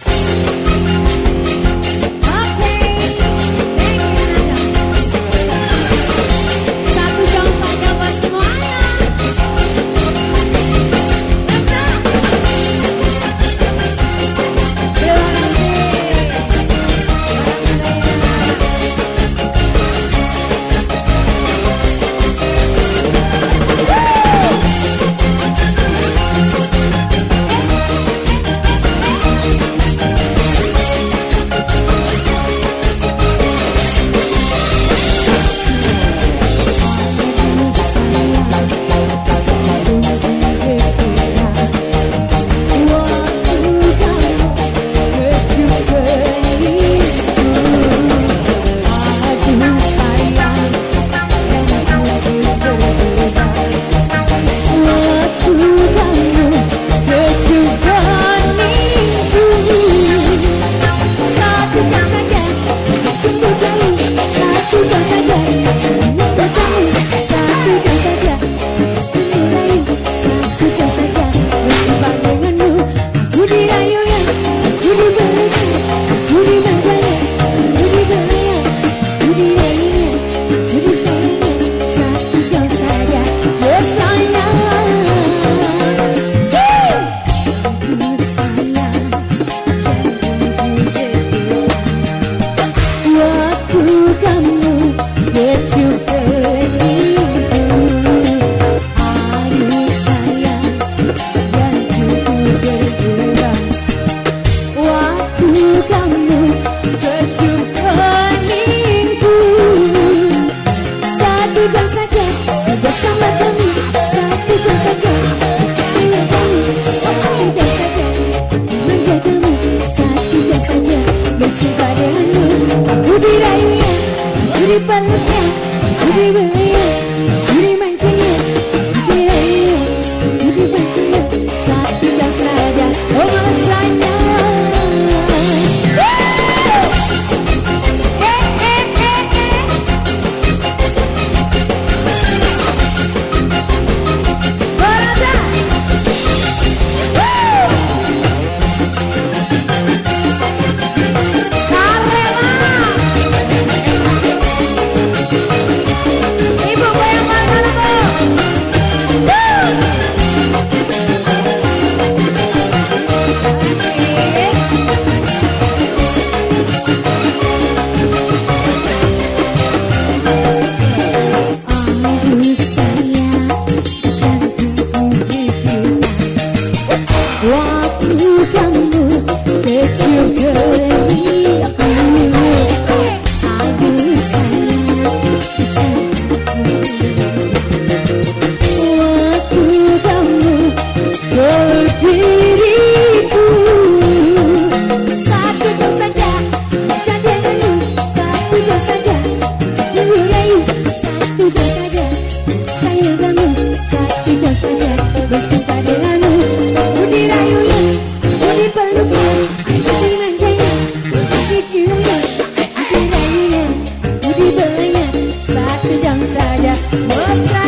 Bye. Yes. Bos.